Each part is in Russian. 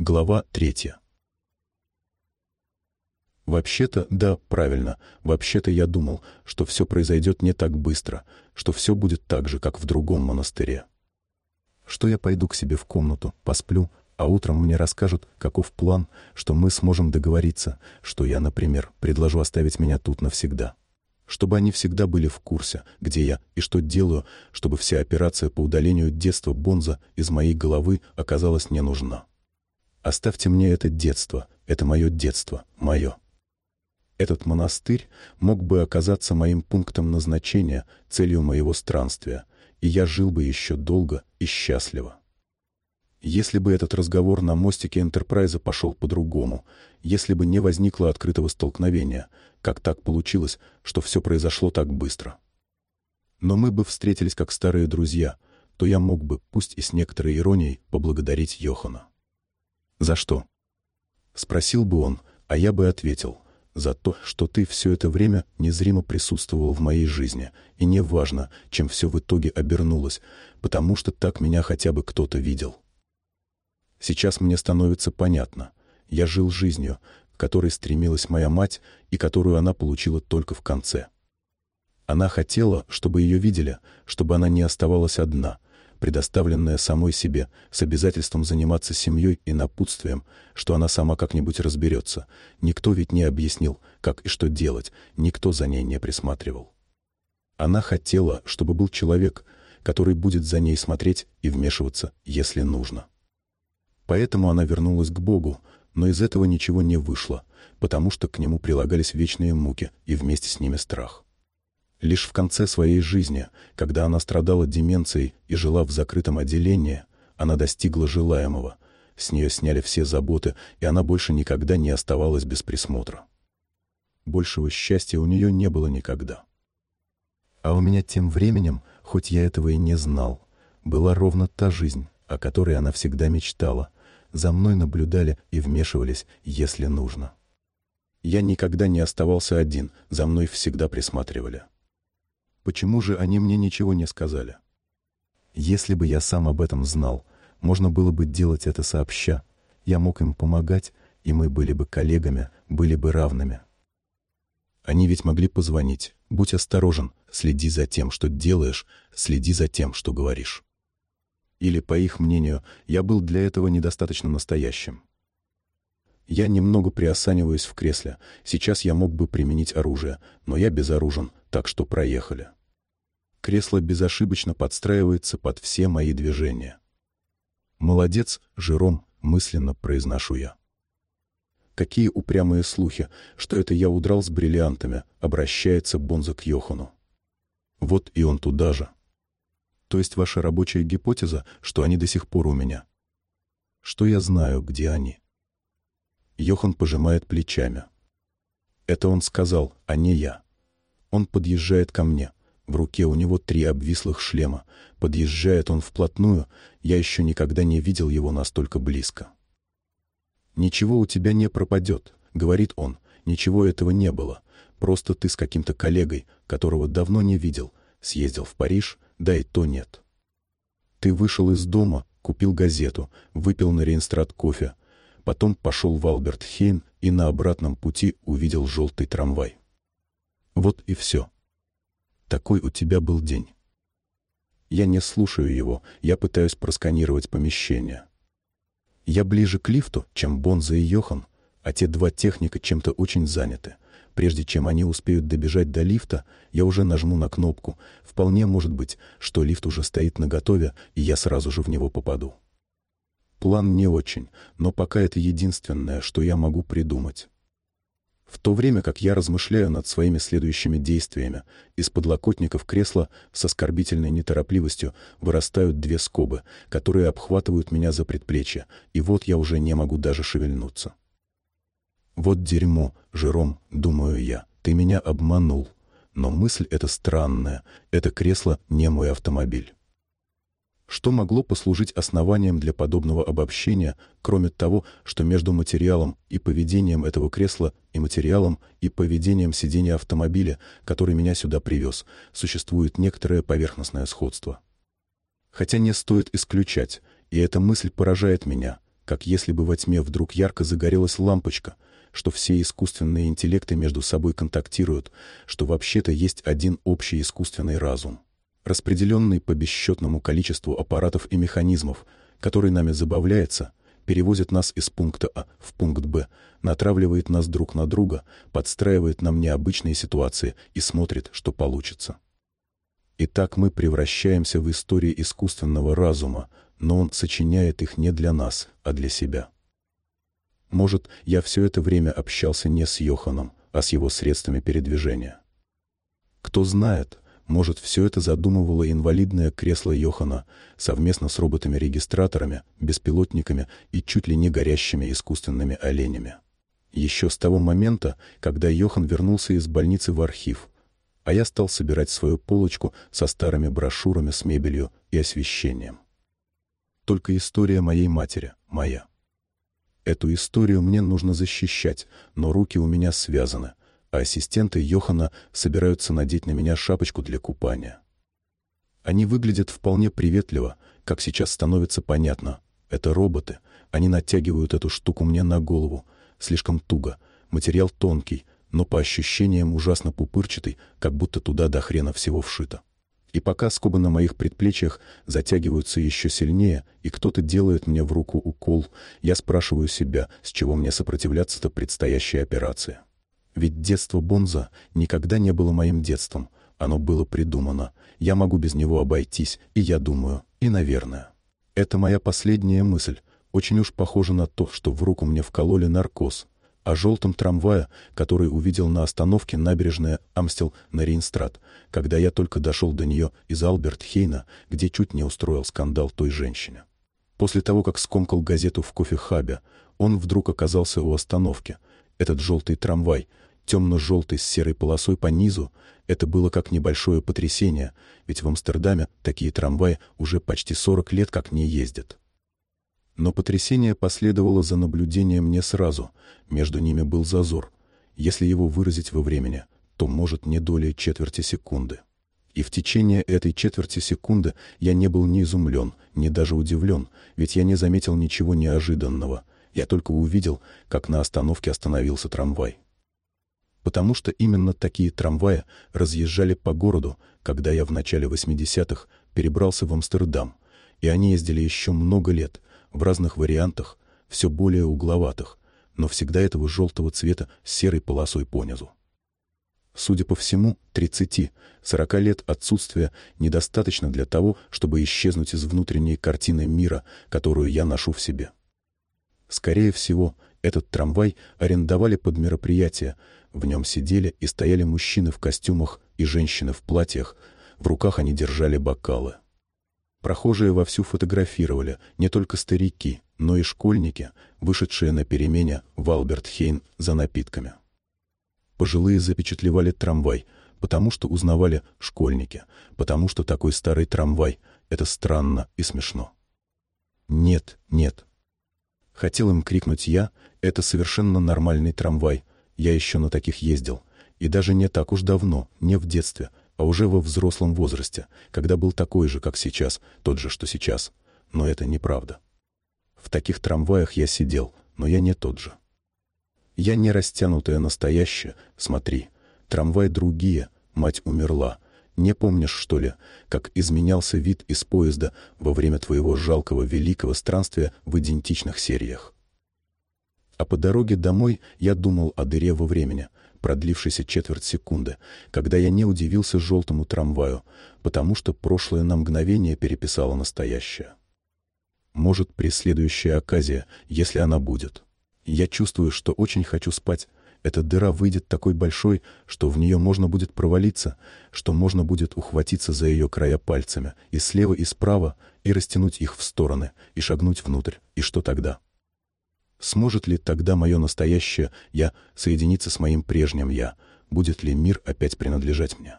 Глава третья. Вообще-то, да, правильно, вообще-то я думал, что все произойдет не так быстро, что все будет так же, как в другом монастыре. Что я пойду к себе в комнату, посплю, а утром мне расскажут, каков план, что мы сможем договориться, что я, например, предложу оставить меня тут навсегда. Чтобы они всегда были в курсе, где я и что делаю, чтобы вся операция по удалению детства Бонза из моей головы оказалась не нужна. Оставьте мне это детство, это мое детство, мое. Этот монастырь мог бы оказаться моим пунктом назначения, целью моего странствия, и я жил бы еще долго и счастливо. Если бы этот разговор на мостике Энтерпрайза пошел по-другому, если бы не возникло открытого столкновения, как так получилось, что все произошло так быстро. Но мы бы встретились как старые друзья, то я мог бы, пусть и с некоторой иронией, поблагодарить Йохана. «За что?» Спросил бы он, а я бы ответил — за то, что ты все это время незримо присутствовал в моей жизни, и не важно, чем все в итоге обернулось, потому что так меня хотя бы кто-то видел. Сейчас мне становится понятно. Я жил жизнью, к которой стремилась моя мать и которую она получила только в конце. Она хотела, чтобы ее видели, чтобы она не оставалась одна — предоставленная самой себе, с обязательством заниматься семьей и напутствием, что она сама как-нибудь разберется. Никто ведь не объяснил, как и что делать, никто за ней не присматривал. Она хотела, чтобы был человек, который будет за ней смотреть и вмешиваться, если нужно. Поэтому она вернулась к Богу, но из этого ничего не вышло, потому что к нему прилагались вечные муки и вместе с ними страх. Лишь в конце своей жизни, когда она страдала деменцией и жила в закрытом отделении, она достигла желаемого. С нее сняли все заботы, и она больше никогда не оставалась без присмотра. Большего счастья у нее не было никогда. А у меня тем временем, хоть я этого и не знал, была ровно та жизнь, о которой она всегда мечтала. За мной наблюдали и вмешивались, если нужно. Я никогда не оставался один, за мной всегда присматривали. Почему же они мне ничего не сказали? Если бы я сам об этом знал, можно было бы делать это сообща. Я мог им помогать, и мы были бы коллегами, были бы равными. Они ведь могли позвонить. Будь осторожен, следи за тем, что делаешь, следи за тем, что говоришь. Или, по их мнению, я был для этого недостаточно настоящим. Я немного приосаниваюсь в кресле. Сейчас я мог бы применить оружие, но я безоружен, так что проехали. Кресло безошибочно подстраивается под все мои движения. «Молодец, Жером», — мысленно произношу я. Какие упрямые слухи, что это я удрал с бриллиантами, обращается Бонза к Йохану. Вот и он туда же. То есть ваша рабочая гипотеза, что они до сих пор у меня. Что я знаю, где они? Йохан пожимает плечами. Это он сказал, а не я. Он подъезжает ко мне. В руке у него три обвислых шлема. Подъезжает он вплотную, я еще никогда не видел его настолько близко. «Ничего у тебя не пропадет», — говорит он. «Ничего этого не было. Просто ты с каким-то коллегой, которого давно не видел, съездил в Париж, да и то нет. Ты вышел из дома, купил газету, выпил на Рейнстрат кофе, потом пошел в Алберт-Хейн и на обратном пути увидел желтый трамвай. Вот и все. Такой у тебя был день. Я не слушаю его, я пытаюсь просканировать помещение. Я ближе к лифту, чем Бонза и Йохан, а те два техника чем-то очень заняты. Прежде чем они успеют добежать до лифта, я уже нажму на кнопку. Вполне может быть, что лифт уже стоит наготове, и я сразу же в него попаду. План не очень, но пока это единственное, что я могу придумать. В то время как я размышляю над своими следующими действиями, из подлокотников кресла с оскорбительной неторопливостью вырастают две скобы, которые обхватывают меня за предплечье, и вот я уже не могу даже шевельнуться. «Вот дерьмо, Жером, — думаю я, — ты меня обманул. Но мысль эта странная, это кресло не мой автомобиль». Что могло послужить основанием для подобного обобщения, кроме того, что между материалом и поведением этого кресла и материалом и поведением сидения автомобиля, который меня сюда привез, существует некоторое поверхностное сходство? Хотя не стоит исключать, и эта мысль поражает меня, как если бы во тьме вдруг ярко загорелась лампочка, что все искусственные интеллекты между собой контактируют, что вообще-то есть один общий искусственный разум, распределенный по бесчетному количеству аппаратов и механизмов, который нами забавляется, перевозит нас из пункта А в пункт Б, натравливает нас друг на друга, подстраивает нам необычные ситуации и смотрит, что получится. И так мы превращаемся в истории искусственного разума, но он сочиняет их не для нас, а для себя. Может, я все это время общался не с Йоханом, а с его средствами передвижения. Кто знает, может, все это задумывало инвалидное кресло Йохана совместно с роботами-регистраторами, беспилотниками и чуть ли не горящими искусственными оленями. Еще с того момента, когда Йохан вернулся из больницы в архив, а я стал собирать свою полочку со старыми брошюрами с мебелью и освещением. Только история моей матери, моя. Эту историю мне нужно защищать, но руки у меня связаны, а ассистенты Йохана собираются надеть на меня шапочку для купания. Они выглядят вполне приветливо, как сейчас становится понятно. Это роботы. Они натягивают эту штуку мне на голову. Слишком туго. Материал тонкий, но по ощущениям ужасно пупырчатый, как будто туда до хрена всего вшито. И пока скобы на моих предплечьях затягиваются еще сильнее, и кто-то делает мне в руку укол, я спрашиваю себя, с чего мне сопротивляться-то предстоящей операции. Ведь детство Бонза никогда не было моим детством. Оно было придумано. Я могу без него обойтись, и я думаю, и наверное. Это моя последняя мысль. Очень уж похоже на то, что в руку мне вкололи наркоз. О желтом трамвае, который увидел на остановке набережная Амстел на Рейнстрат, когда я только дошел до нее из Алберт-Хейна, где чуть не устроил скандал той женщине. После того, как скомкал газету в кофехабе, он вдруг оказался у остановки. Этот желтый трамвай, темно-желтый с серой полосой по низу, это было как небольшое потрясение, ведь в Амстердаме такие трамваи уже почти 40 лет как не ездят. Но потрясение последовало за наблюдением не сразу, между ними был зазор. Если его выразить во времени, то может не долей четверти секунды. И в течение этой четверти секунды я не был ни изумлен, ни даже удивлен, ведь я не заметил ничего неожиданного. Я только увидел, как на остановке остановился трамвай потому что именно такие трамваи разъезжали по городу, когда я в начале 80-х перебрался в Амстердам, и они ездили еще много лет, в разных вариантах, все более угловатых, но всегда этого желтого цвета с серой полосой понизу. Судя по всему, 30-40 лет отсутствия недостаточно для того, чтобы исчезнуть из внутренней картины мира, которую я ношу в себе. Скорее всего, этот трамвай арендовали под мероприятие, в нем сидели и стояли мужчины в костюмах и женщины в платьях, в руках они держали бокалы. Прохожие вовсю фотографировали не только старики, но и школьники, вышедшие на перемене в Алберт-Хейн за напитками. Пожилые запечатлевали трамвай, потому что узнавали школьники, потому что такой старый трамвай — это странно и смешно. «Нет, нет». Хотел им крикнуть я, это совершенно нормальный трамвай, я еще на таких ездил. И даже не так уж давно, не в детстве, а уже во взрослом возрасте, когда был такой же, как сейчас, тот же, что сейчас. Но это неправда. В таких трамваях я сидел, но я не тот же. Я не растянутое настоящее, смотри. Трамвай другие, мать умерла. Не помнишь, что ли, как изменялся вид из поезда во время твоего жалкого великого странствия в идентичных сериях? А по дороге домой я думал о дыре во времени, продлившейся четверть секунды, когда я не удивился желтому трамваю, потому что прошлое на мгновение переписало настоящее. Может, при следующей оказии, если она будет. Я чувствую, что очень хочу спать. Эта дыра выйдет такой большой, что в нее можно будет провалиться, что можно будет ухватиться за ее края пальцами, и слева, и справа, и растянуть их в стороны, и шагнуть внутрь. И что тогда? Сможет ли тогда мое настоящее «я» соединиться с моим прежним «я»? Будет ли мир опять принадлежать мне?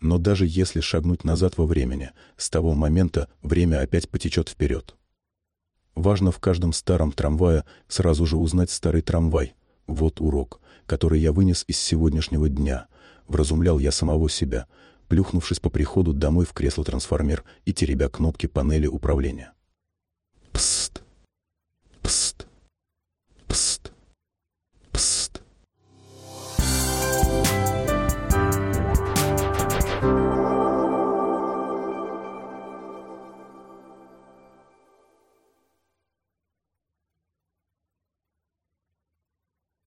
Но даже если шагнуть назад во времени, с того момента время опять потечет вперед. Важно в каждом старом трамвае сразу же узнать старый трамвай. Вот урок, который я вынес из сегодняшнего дня. Вразумлял я самого себя, плюхнувшись по приходу домой в кресло-трансформер и теребя кнопки панели управления. Пст!